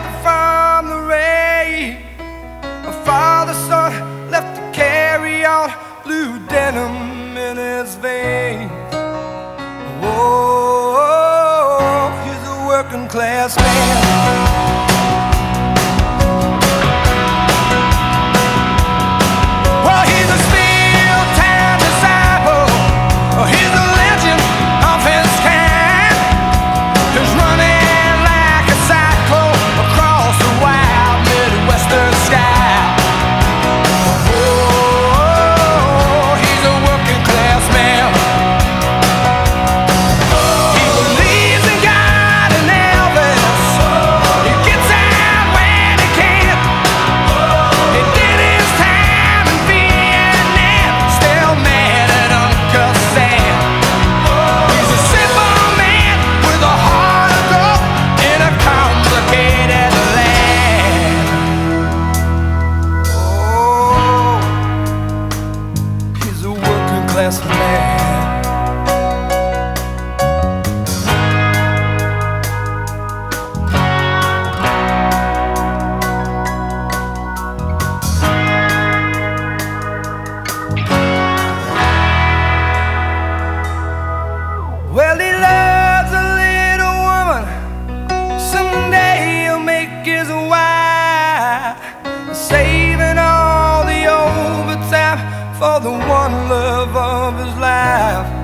shelter from the rain. a father son left to carry out blue denim in his veins. Whoa, he's a working class man. saving all the overtime for the one love of his life.